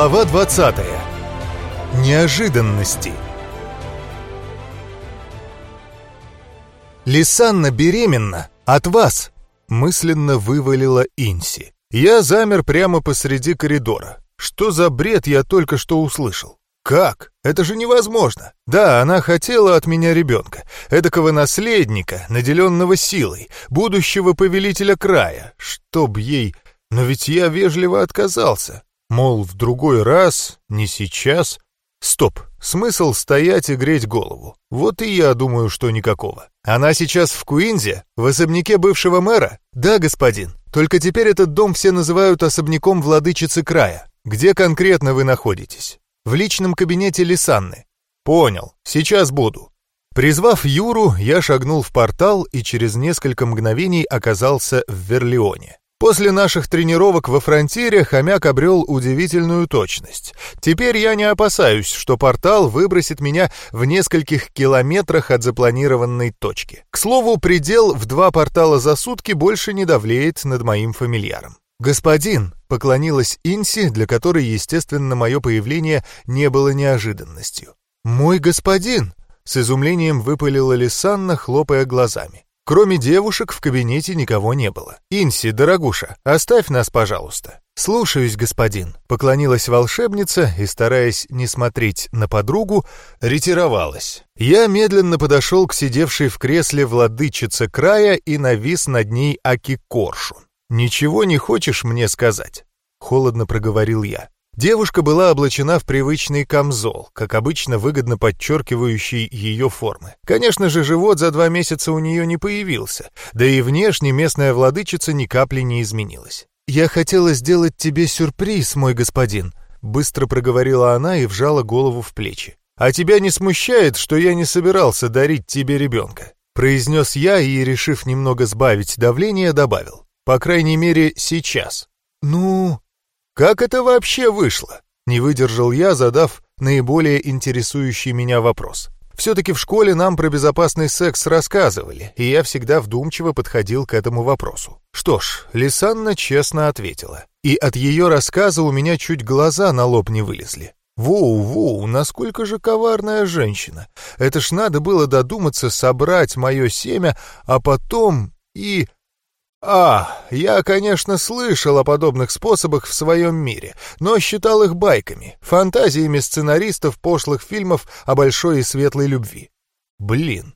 Глава 20. Неожиданности. Лисанна беременна от вас, мысленно вывалила Инси. Я замер прямо посреди коридора. Что за бред я только что услышал? Как? Это же невозможно. Да, она хотела от меня ребенка, эдакого наследника, наделенного силой, будущего повелителя края, чтоб ей... Но ведь я вежливо отказался. Мол, в другой раз, не сейчас. Стоп, смысл стоять и греть голову. Вот и я думаю, что никакого. Она сейчас в Куинзе, в особняке бывшего мэра? Да, господин. Только теперь этот дом все называют особняком владычицы края. Где конкретно вы находитесь? В личном кабинете Лисанны. Понял, сейчас буду. Призвав Юру, я шагнул в портал и через несколько мгновений оказался в Верлеоне. После наших тренировок во фронтире хомяк обрел удивительную точность. Теперь я не опасаюсь, что портал выбросит меня в нескольких километрах от запланированной точки. К слову, предел в два портала за сутки больше не давлеет над моим фамильяром. «Господин!» — поклонилась Инси, для которой, естественно, мое появление не было неожиданностью. «Мой господин!» — с изумлением выпалила Лисанна, хлопая глазами. Кроме девушек в кабинете никого не было. «Инси, дорогуша, оставь нас, пожалуйста». «Слушаюсь, господин», — поклонилась волшебница и, стараясь не смотреть на подругу, ретировалась. Я медленно подошел к сидевшей в кресле владычице края и навис над ней Аки Коршун. «Ничего не хочешь мне сказать?» — холодно проговорил я. Девушка была облачена в привычный камзол, как обычно выгодно подчеркивающий ее формы. Конечно же, живот за два месяца у нее не появился, да и внешне местная владычица ни капли не изменилась. «Я хотела сделать тебе сюрприз, мой господин», — быстро проговорила она и вжала голову в плечи. «А тебя не смущает, что я не собирался дарить тебе ребенка?» Произнес я и, решив немного сбавить давление, добавил. «По крайней мере, сейчас». «Ну...» Как это вообще вышло? Не выдержал я, задав наиболее интересующий меня вопрос. Все-таки в школе нам про безопасный секс рассказывали, и я всегда вдумчиво подходил к этому вопросу. Что ж, Лисанна честно ответила. И от ее рассказа у меня чуть глаза на лоб не вылезли. Воу-воу, насколько же коварная женщина. Это ж надо было додуматься собрать мое семя, а потом и... А, я, конечно, слышал о подобных способах в своем мире, но считал их байками, фантазиями сценаристов пошлых фильмов о большой и светлой любви. Блин.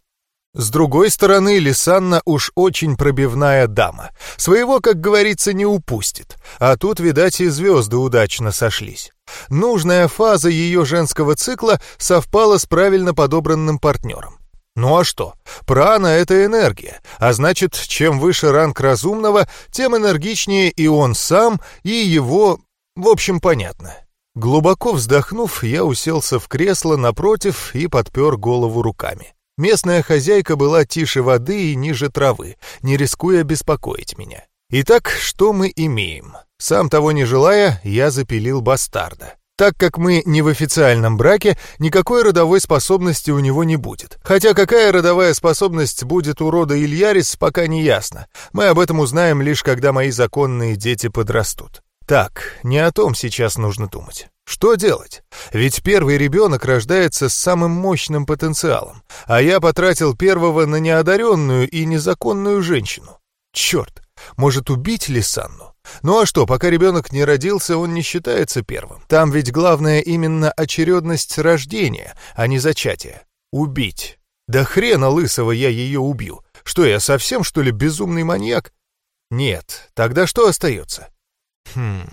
С другой стороны, Лисанна уж очень пробивная дама. Своего, как говорится, не упустит. А тут, видать, и звезды удачно сошлись. Нужная фаза ее женского цикла совпала с правильно подобранным партнером. Ну а что? Прана — это энергия, а значит, чем выше ранг разумного, тем энергичнее и он сам, и его... В общем, понятно. Глубоко вздохнув, я уселся в кресло напротив и подпер голову руками. Местная хозяйка была тише воды и ниже травы, не рискуя беспокоить меня. Итак, что мы имеем? Сам того не желая, я запилил бастарда. Так как мы не в официальном браке, никакой родовой способности у него не будет. Хотя какая родовая способность будет у рода Ильярис, пока не ясно. Мы об этом узнаем лишь когда мои законные дети подрастут. Так, не о том сейчас нужно думать. Что делать? Ведь первый ребенок рождается с самым мощным потенциалом, а я потратил первого на неодаренную и незаконную женщину. Черт, может убить Лисанну? Ну а что, пока ребенок не родился, он не считается первым. Там ведь главное именно очередность рождения, а не зачатие. Убить. Да хрена лысого я ее убью. Что, я совсем, что ли, безумный маньяк? Нет, тогда что остается? Хм,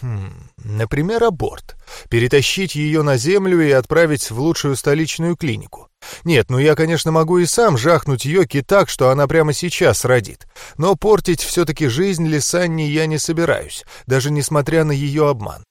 хм, например, аборт. Перетащить ее на землю и отправить в лучшую столичную клинику. Нет, ну я, конечно, могу и сам жахнуть Йоки так, что она прямо сейчас родит. Но портить все-таки жизнь Лисанни я не собираюсь, даже несмотря на ее обман.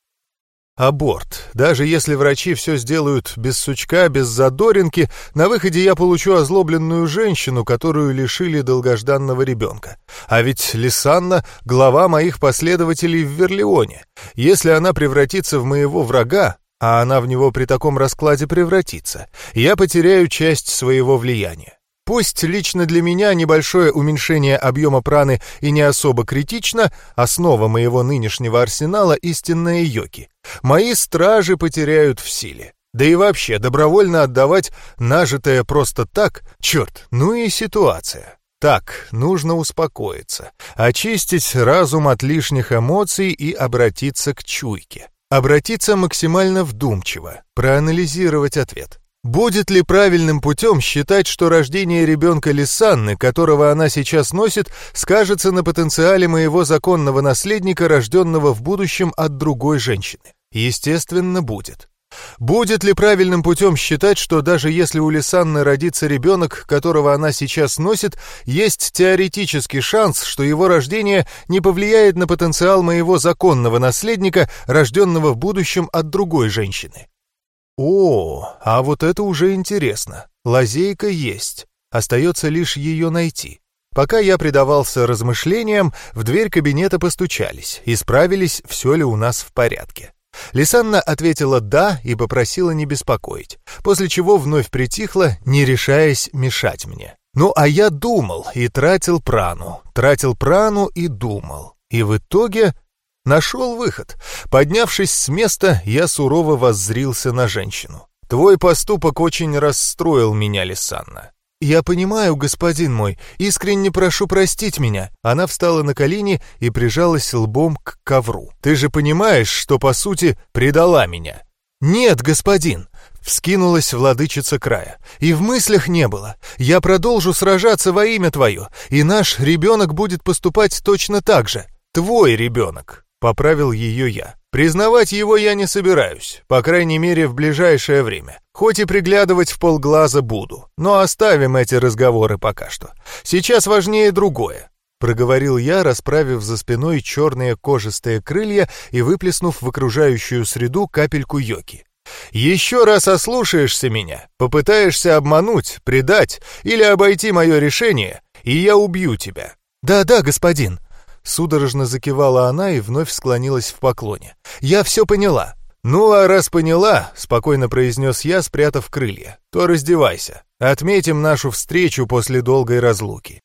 Аборт. Даже если врачи все сделают без сучка, без задоринки, на выходе я получу озлобленную женщину, которую лишили долгожданного ребенка. А ведь Лисанна — глава моих последователей в Верлеоне. Если она превратится в моего врага, а она в него при таком раскладе превратится, я потеряю часть своего влияния. Пусть лично для меня небольшое уменьшение объема праны и не особо критично, основа моего нынешнего арсенала — истинная йоки. Мои стражи потеряют в силе. Да и вообще, добровольно отдавать нажитое просто так, черт, ну и ситуация. Так, нужно успокоиться, очистить разум от лишних эмоций и обратиться к чуйке. Обратиться максимально вдумчиво, проанализировать ответ. Будет ли правильным путем считать, что рождение ребенка Лисанны, которого она сейчас носит, скажется на потенциале моего законного наследника, рожденного в будущем от другой женщины? Естественно, будет. Будет ли правильным путем считать, что даже если у Лисанны родится ребенок, которого она сейчас носит, есть теоретический шанс, что его рождение не повлияет на потенциал моего законного наследника, рожденного в будущем от другой женщины? О, а вот это уже интересно. Лазейка есть. Остается лишь ее найти. Пока я предавался размышлениям, в дверь кабинета постучались и справились, все ли у нас в порядке. Лисанна ответила «да» и попросила не беспокоить, после чего вновь притихла, не решаясь мешать мне. Ну, а я думал и тратил прану, тратил прану и думал. И в итоге нашел выход. Поднявшись с места, я сурово воззрился на женщину. «Твой поступок очень расстроил меня, Лисанна. «Я понимаю, господин мой, искренне прошу простить меня». Она встала на колени и прижалась лбом к ковру. «Ты же понимаешь, что, по сути, предала меня?» «Нет, господин», — вскинулась владычица края. «И в мыслях не было. Я продолжу сражаться во имя твое, и наш ребенок будет поступать точно так же. Твой ребенок», — поправил ее я. Признавать его я не собираюсь, по крайней мере в ближайшее время. Хоть и приглядывать в полглаза буду, но оставим эти разговоры пока что. Сейчас важнее другое. Проговорил я, расправив за спиной черные кожистые крылья и выплеснув в окружающую среду капельку йоки. «Еще раз ослушаешься меня, попытаешься обмануть, предать или обойти мое решение, и я убью тебя». «Да-да, господин», Судорожно закивала она и вновь склонилась в поклоне. «Я все поняла». «Ну, а раз поняла», — спокойно произнес я, спрятав крылья, — «то раздевайся. Отметим нашу встречу после долгой разлуки.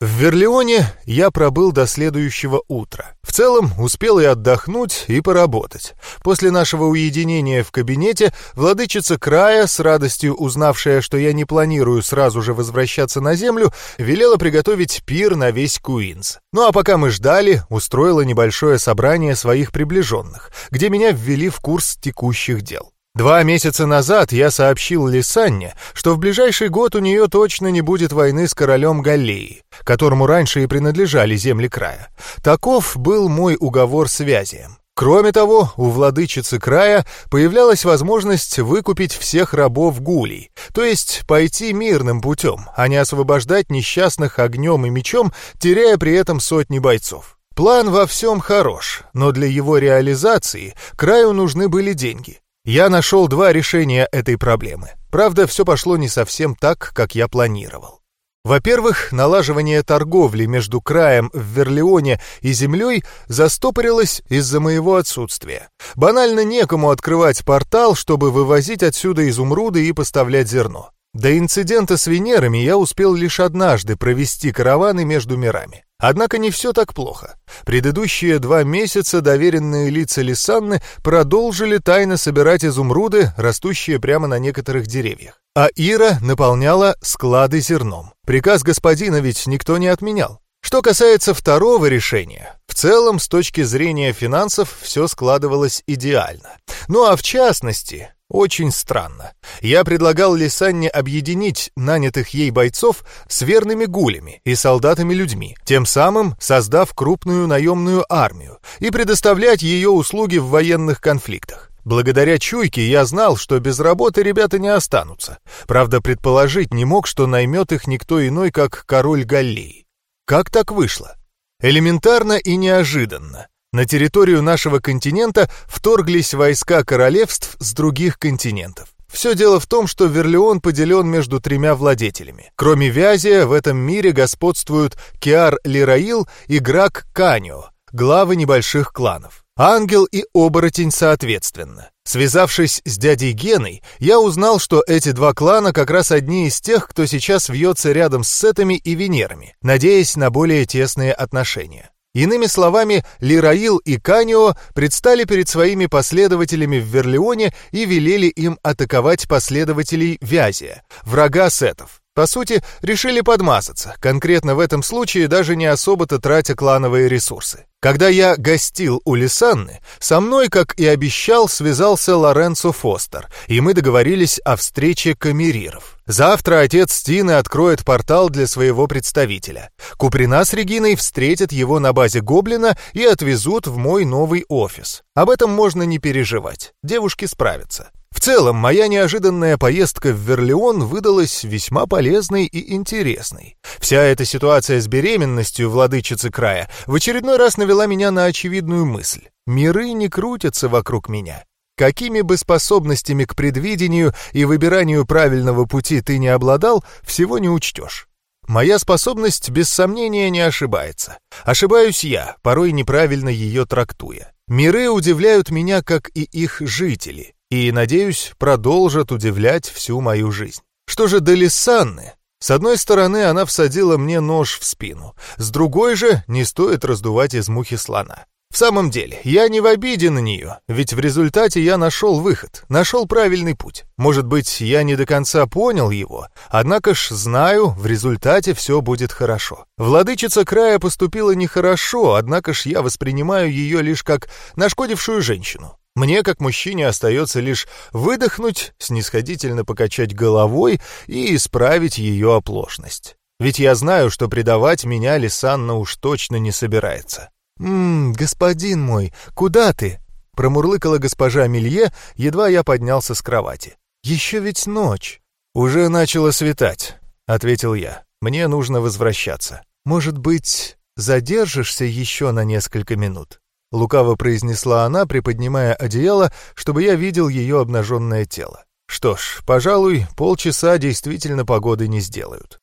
В Верлеоне я пробыл до следующего утра. В целом, успел и отдохнуть, и поработать. После нашего уединения в кабинете, владычица края, с радостью узнавшая, что я не планирую сразу же возвращаться на землю, велела приготовить пир на весь Куинс. Ну а пока мы ждали, устроила небольшое собрание своих приближенных, где меня ввели в курс текущих дел. Два месяца назад я сообщил Лисанне, что в ближайший год у нее точно не будет войны с королем Галлеи, которому раньше и принадлежали земли края. Таков был мой уговор связи. Кроме того, у владычицы края появлялась возможность выкупить всех рабов гулей, то есть пойти мирным путем, а не освобождать несчастных огнем и мечом, теряя при этом сотни бойцов. План во всем хорош, но для его реализации краю нужны были деньги. Я нашел два решения этой проблемы. Правда, все пошло не совсем так, как я планировал. Во-первых, налаживание торговли между краем в Верлеоне и землей застопорилось из-за моего отсутствия. Банально некому открывать портал, чтобы вывозить отсюда изумруды и поставлять зерно. До инцидента с Венерами я успел лишь однажды провести караваны между мирами. Однако не все так плохо. Предыдущие два месяца доверенные лица Лисанны продолжили тайно собирать изумруды, растущие прямо на некоторых деревьях. А Ира наполняла склады зерном. Приказ господина ведь никто не отменял. Что касается второго решения, в целом, с точки зрения финансов, все складывалось идеально. Ну а в частности, очень странно. Я предлагал Лисанне объединить нанятых ей бойцов с верными гулями и солдатами-людьми, тем самым создав крупную наемную армию и предоставлять ее услуги в военных конфликтах. Благодаря чуйке я знал, что без работы ребята не останутся. Правда, предположить не мог, что наймет их никто иной, как король Галлии. Как так вышло? Элементарно и неожиданно. На территорию нашего континента вторглись войска королевств с других континентов. Все дело в том, что Верлеон поделен между тремя владетелями. Кроме Вязия, в этом мире господствуют Киар Лираил и Грак Канио, главы небольших кланов. Ангел и оборотень соответственно. Связавшись с дядей Геной, я узнал, что эти два клана как раз одни из тех, кто сейчас вьется рядом с Сетами и Венерами, надеясь на более тесные отношения. Иными словами, Лираил и Канио предстали перед своими последователями в Верлеоне и велели им атаковать последователей Вязия, врага сетов. По сути, решили подмазаться, конкретно в этом случае даже не особо-то тратя клановые ресурсы. Когда я гостил у Лисанны, со мной, как и обещал, связался Лоренцо Фостер, и мы договорились о встрече камериров. Завтра отец Тины откроет портал для своего представителя. Куприна с Региной встретят его на базе Гоблина и отвезут в мой новый офис. Об этом можно не переживать, девушки справятся. В целом, моя неожиданная поездка в Верлеон выдалась весьма полезной и интересной. Вся эта ситуация с беременностью владычицы края в очередной раз навела меня на очевидную мысль. Миры не крутятся вокруг меня. Какими бы способностями к предвидению и выбиранию правильного пути ты не обладал, всего не учтешь. Моя способность, без сомнения, не ошибается. Ошибаюсь я, порой неправильно ее трактуя. Миры удивляют меня, как и их жители и, надеюсь, продолжат удивлять всю мою жизнь. Что же до Лиссанны? С одной стороны, она всадила мне нож в спину, с другой же не стоит раздувать из мухи слона. В самом деле, я не в обиде на нее, ведь в результате я нашел выход, нашел правильный путь. Может быть, я не до конца понял его, однако ж знаю, в результате все будет хорошо. Владычица края поступила нехорошо, однако ж я воспринимаю ее лишь как нашкодившую женщину. Мне, как мужчине, остается лишь выдохнуть, снисходительно покачать головой и исправить ее оплошность. Ведь я знаю, что предавать меня Лисанна уж точно не собирается. «Ммм, господин мой, куда ты?» — промурлыкала госпожа Милье, едва я поднялся с кровати. «Еще ведь ночь». «Уже начало светать», — ответил я. «Мне нужно возвращаться. Может быть, задержишься еще на несколько минут?» — лукаво произнесла она, приподнимая одеяло, чтобы я видел ее обнаженное тело. Что ж, пожалуй, полчаса действительно погоды не сделают.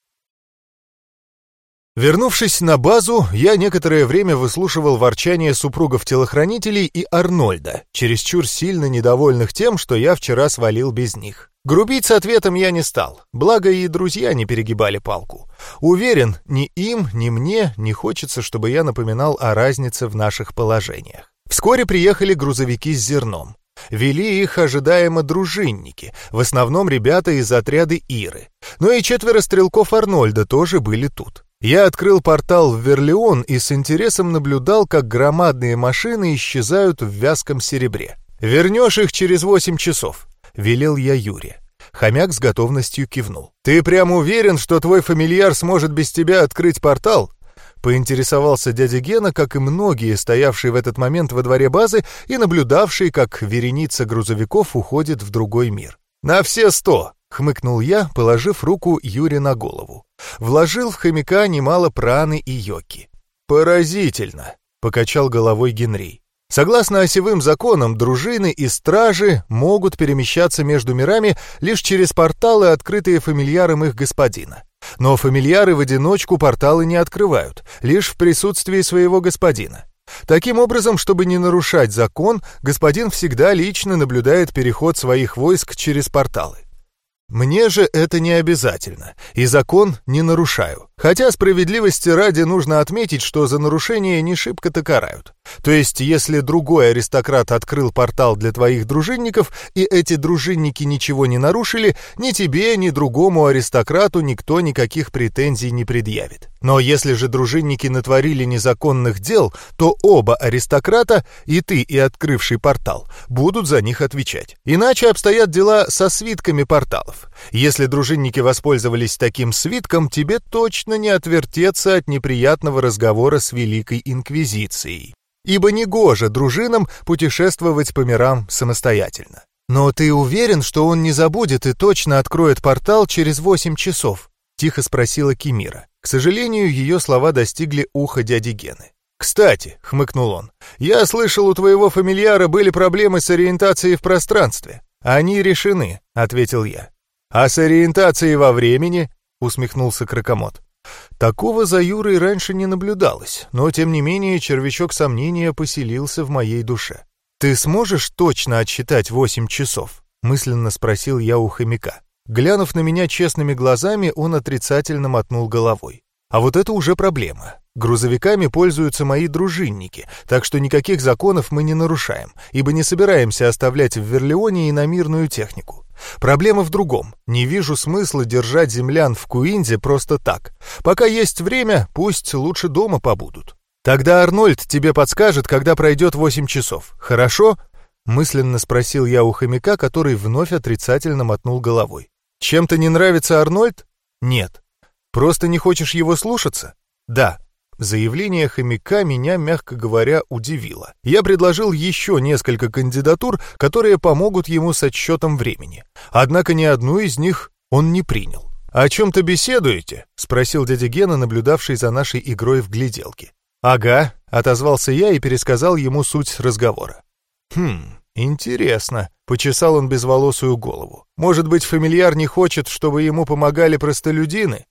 Вернувшись на базу, я некоторое время выслушивал ворчание супругов-телохранителей и Арнольда, чересчур сильно недовольных тем, что я вчера свалил без них. Грубить с ответом я не стал, благо и друзья не перегибали палку. Уверен, ни им, ни мне не хочется, чтобы я напоминал о разнице в наших положениях. Вскоре приехали грузовики с зерном. Вели их ожидаемо дружинники, в основном ребята из отряда Иры. Но и четверо стрелков Арнольда тоже были тут. Я открыл портал в Верлеон и с интересом наблюдал, как громадные машины исчезают в вязком серебре. «Вернешь их через восемь часов», — велел я Юре. Хомяк с готовностью кивнул. «Ты прям уверен, что твой фамильяр сможет без тебя открыть портал?» Поинтересовался дядя Гена, как и многие, стоявшие в этот момент во дворе базы и наблюдавшие, как вереница грузовиков уходит в другой мир. «На все сто!» — хмыкнул я, положив руку Юре на голову. Вложил в хомяка немало праны и йоки. «Поразительно!» — покачал головой Генри. Согласно осевым законам, дружины и стражи могут перемещаться между мирами лишь через порталы, открытые фамильяром их господина. Но фамильяры в одиночку порталы не открывают, лишь в присутствии своего господина. Таким образом, чтобы не нарушать закон, господин всегда лично наблюдает переход своих войск через порталы. Мне же это не обязательно, и закон не нарушаю. Хотя справедливости ради нужно отметить, что за нарушение не шибко-то карают. То есть, если другой аристократ открыл портал для твоих дружинников, и эти дружинники ничего не нарушили, ни тебе, ни другому аристократу никто никаких претензий не предъявит. Но если же дружинники натворили незаконных дел, то оба аристократа, и ты, и открывший портал, будут за них отвечать. Иначе обстоят дела со свитками порталов. Если дружинники воспользовались таким свитком, тебе точно не отвертеться от неприятного разговора с Великой Инквизицией ибо негоже дружинам путешествовать по мирам самостоятельно. «Но ты уверен, что он не забудет и точно откроет портал через восемь часов?» — тихо спросила Кимира. К сожалению, ее слова достигли уха дяди Гены. «Кстати», — хмыкнул он, — «я слышал, у твоего фамильяра были проблемы с ориентацией в пространстве». «Они решены», — ответил я. «А с ориентацией во времени?» — усмехнулся Кракомот. Такого за Юрой раньше не наблюдалось, но тем не менее червячок сомнения поселился в моей душе. «Ты сможешь точно отсчитать восемь часов?» — мысленно спросил я у хомяка. Глянув на меня честными глазами, он отрицательно мотнул головой. А вот это уже проблема. Грузовиками пользуются мои дружинники, так что никаких законов мы не нарушаем, ибо не собираемся оставлять в Верлеоне и на мирную технику. Проблема в другом. Не вижу смысла держать землян в Куинде просто так. Пока есть время, пусть лучше дома побудут. Тогда Арнольд тебе подскажет, когда пройдет 8 часов. Хорошо? Мысленно спросил я у хомяка, который вновь отрицательно мотнул головой. Чем-то не нравится Арнольд? Нет. Просто не хочешь его слушаться? Да. Заявление хомяка меня, мягко говоря, удивило. Я предложил еще несколько кандидатур, которые помогут ему с отсчетом времени. Однако ни одну из них он не принял. «О чем-то беседуете?» — спросил дядя Гена, наблюдавший за нашей игрой в гляделки. «Ага», — отозвался я и пересказал ему суть разговора. «Хм, интересно», — почесал он безволосую голову. «Может быть, фамильяр не хочет, чтобы ему помогали простолюдины?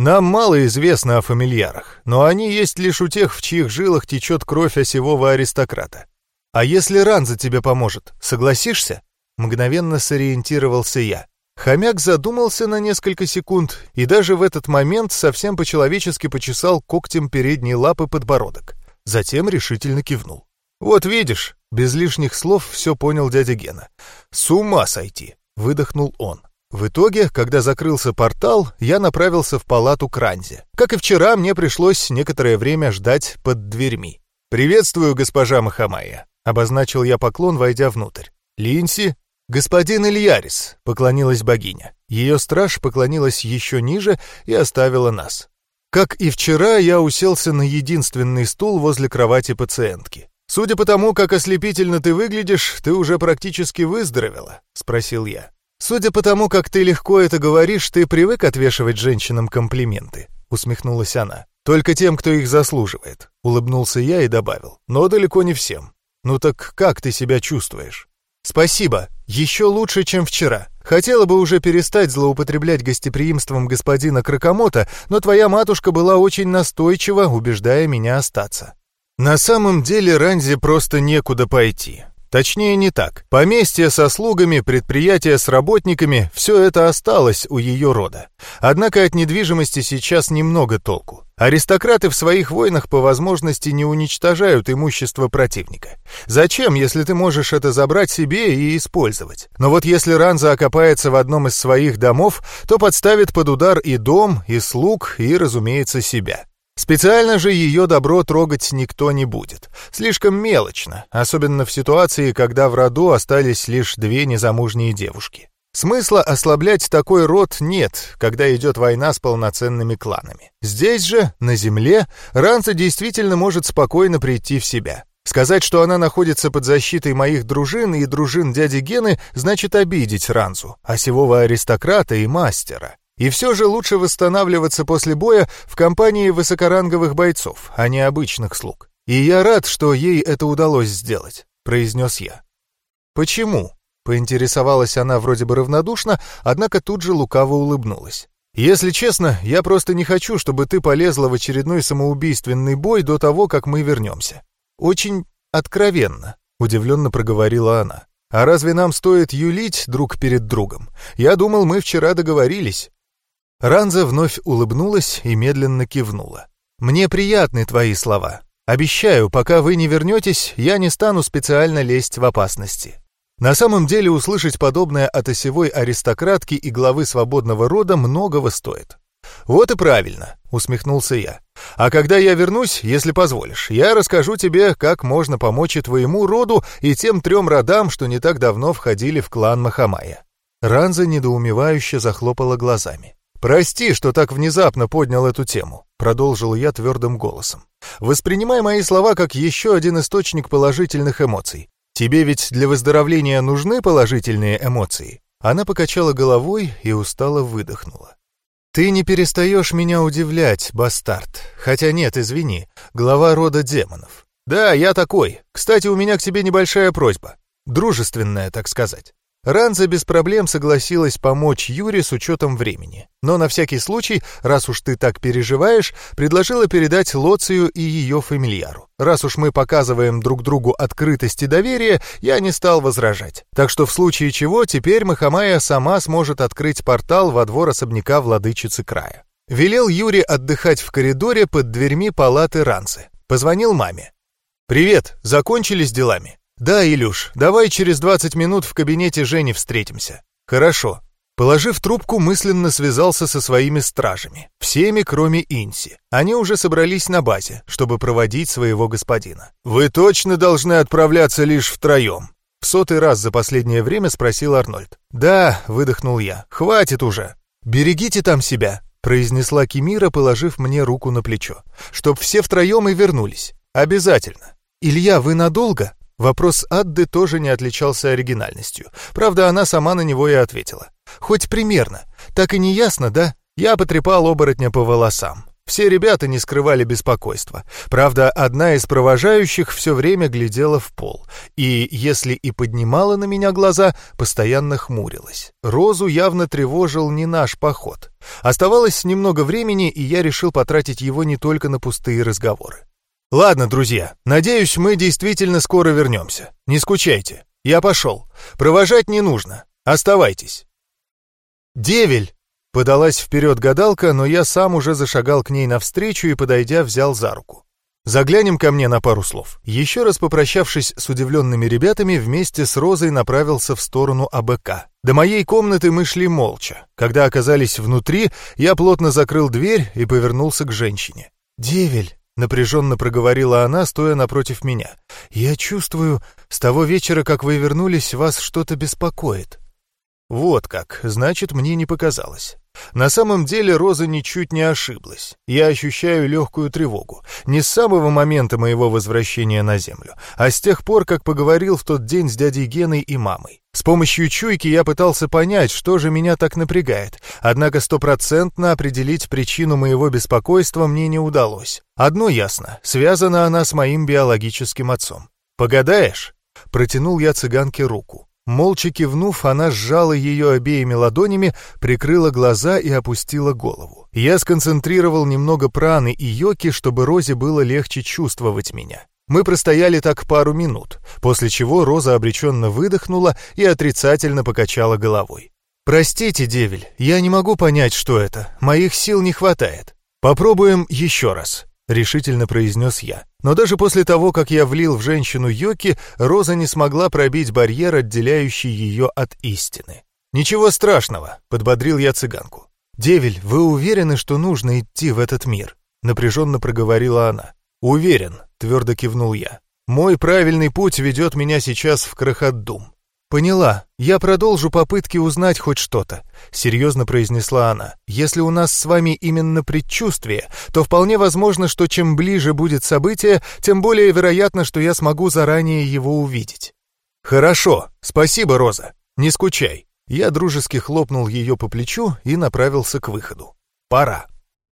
Нам мало известно о фамильярах, но они есть лишь у тех, в чьих жилах течет кровь осевого аристократа. А если Ранза тебе поможет, согласишься? Мгновенно сориентировался я. Хомяк задумался на несколько секунд и даже в этот момент совсем по-человечески почесал когтем передней лапы подбородок. Затем решительно кивнул. «Вот видишь», — без лишних слов все понял дядя Гена. «С ума сойти!» — выдохнул он. В итоге, когда закрылся портал, я направился в палату к Ранзе. Как и вчера, мне пришлось некоторое время ждать под дверьми. «Приветствую, госпожа Махамая», — обозначил я поклон, войдя внутрь. «Линси?» «Господин Ильярис», — поклонилась богиня. Ее страж поклонилась еще ниже и оставила нас. Как и вчера, я уселся на единственный стул возле кровати пациентки. «Судя по тому, как ослепительно ты выглядишь, ты уже практически выздоровела?» — спросил я. «Судя по тому, как ты легко это говоришь, ты привык отвешивать женщинам комплименты», — усмехнулась она. «Только тем, кто их заслуживает», — улыбнулся я и добавил. «Но далеко не всем. Ну так как ты себя чувствуешь?» «Спасибо. Еще лучше, чем вчера. Хотела бы уже перестать злоупотреблять гостеприимством господина Кракомота, но твоя матушка была очень настойчива, убеждая меня остаться». На самом деле Ранзе просто некуда пойти. Точнее, не так. Поместье со слугами, предприятия с работниками – все это осталось у ее рода. Однако от недвижимости сейчас немного толку. Аристократы в своих войнах по возможности не уничтожают имущество противника. Зачем, если ты можешь это забрать себе и использовать? Но вот если Ранза окопается в одном из своих домов, то подставит под удар и дом, и слуг, и, разумеется, себя. Специально же ее добро трогать никто не будет. Слишком мелочно, особенно в ситуации, когда в роду остались лишь две незамужние девушки. Смысла ослаблять такой род нет, когда идет война с полноценными кланами. Здесь же, на земле, Ранца действительно может спокойно прийти в себя. Сказать, что она находится под защитой моих дружин и дружин дяди Гены, значит обидеть Ранцу, осевого аристократа и мастера. И все же лучше восстанавливаться после боя в компании высокоранговых бойцов, а не обычных слуг. И я рад, что ей это удалось сделать, произнес я. Почему? Поинтересовалась она вроде бы равнодушно, однако тут же лукаво улыбнулась. «Если честно, я просто не хочу, чтобы ты полезла в очередной самоубийственный бой до того, как мы вернемся». «Очень откровенно», — удивленно проговорила она. «А разве нам стоит юлить друг перед другом? Я думал, мы вчера договорились». Ранза вновь улыбнулась и медленно кивнула. «Мне приятны твои слова. Обещаю, пока вы не вернетесь, я не стану специально лезть в опасности». На самом деле услышать подобное от осевой аристократки и главы свободного рода многого стоит. «Вот и правильно», — усмехнулся я. «А когда я вернусь, если позволишь, я расскажу тебе, как можно помочь и твоему роду, и тем трем родам, что не так давно входили в клан Махамая». Ранза недоумевающе захлопала глазами. «Прости, что так внезапно поднял эту тему», — продолжил я твердым голосом. «Воспринимай мои слова как еще один источник положительных эмоций. Тебе ведь для выздоровления нужны положительные эмоции?» Она покачала головой и устало выдохнула. «Ты не перестаешь меня удивлять, бастард. Хотя нет, извини, глава рода демонов. Да, я такой. Кстати, у меня к тебе небольшая просьба. Дружественная, так сказать. Ранза без проблем согласилась помочь Юре с учетом времени. Но на всякий случай, раз уж ты так переживаешь, предложила передать Лоцию и ее фамильяру. Раз уж мы показываем друг другу открытость и доверие, я не стал возражать. Так что в случае чего, теперь Махамая сама сможет открыть портал во двор особняка владычицы края. Велел Юре отдыхать в коридоре под дверьми палаты Ранцы. Позвонил маме. «Привет, закончились делами?» «Да, Илюш, давай через 20 минут в кабинете Жени встретимся». «Хорошо». Положив трубку, мысленно связался со своими стражами. Всеми, кроме Инси. Они уже собрались на базе, чтобы проводить своего господина. «Вы точно должны отправляться лишь втроем?» В сотый раз за последнее время спросил Арнольд. «Да», — выдохнул я, — «хватит уже». «Берегите там себя», — произнесла Кимира, положив мне руку на плечо. «Чтоб все втроем и вернулись. Обязательно». «Илья, вы надолго?» Вопрос Адды тоже не отличался оригинальностью. Правда, она сама на него и ответила. «Хоть примерно. Так и не ясно, да?» Я потрепал оборотня по волосам. Все ребята не скрывали беспокойства. Правда, одна из провожающих все время глядела в пол. И, если и поднимала на меня глаза, постоянно хмурилась. Розу явно тревожил не наш поход. Оставалось немного времени, и я решил потратить его не только на пустые разговоры. «Ладно, друзья, надеюсь, мы действительно скоро вернемся. Не скучайте. Я пошел. Провожать не нужно. Оставайтесь». «Девель!» Подалась вперед гадалка, но я сам уже зашагал к ней навстречу и, подойдя, взял за руку. «Заглянем ко мне на пару слов». Еще раз попрощавшись с удивленными ребятами, вместе с Розой направился в сторону АБК. До моей комнаты мы шли молча. Когда оказались внутри, я плотно закрыл дверь и повернулся к женщине. «Девель», — напряженно проговорила она, стоя напротив меня, — «я чувствую, с того вечера, как вы вернулись, вас что-то беспокоит». Вот как, значит, мне не показалось. На самом деле Роза ничуть не ошиблась. Я ощущаю легкую тревогу. Не с самого момента моего возвращения на Землю, а с тех пор, как поговорил в тот день с дядей Геной и мамой. С помощью чуйки я пытался понять, что же меня так напрягает, однако стопроцентно определить причину моего беспокойства мне не удалось. Одно ясно, связана она с моим биологическим отцом. «Погадаешь?» Протянул я цыганке руку. Молча кивнув, она сжала ее обеими ладонями, прикрыла глаза и опустила голову. Я сконцентрировал немного праны и йоки, чтобы Розе было легче чувствовать меня. Мы простояли так пару минут, после чего Роза обреченно выдохнула и отрицательно покачала головой. «Простите, Девель, я не могу понять, что это. Моих сил не хватает. Попробуем еще раз», — решительно произнес я. Но даже после того, как я влил в женщину Йоки, Роза не смогла пробить барьер, отделяющий ее от истины. «Ничего страшного», — подбодрил я цыганку. «Девель, вы уверены, что нужно идти в этот мир?» — напряженно проговорила она. «Уверен», — твердо кивнул я. «Мой правильный путь ведет меня сейчас в Крахаддум. «Поняла. Я продолжу попытки узнать хоть что-то», — серьезно произнесла она. «Если у нас с вами именно предчувствие, то вполне возможно, что чем ближе будет событие, тем более вероятно, что я смогу заранее его увидеть». «Хорошо. Спасибо, Роза. Не скучай». Я дружески хлопнул ее по плечу и направился к выходу. «Пора».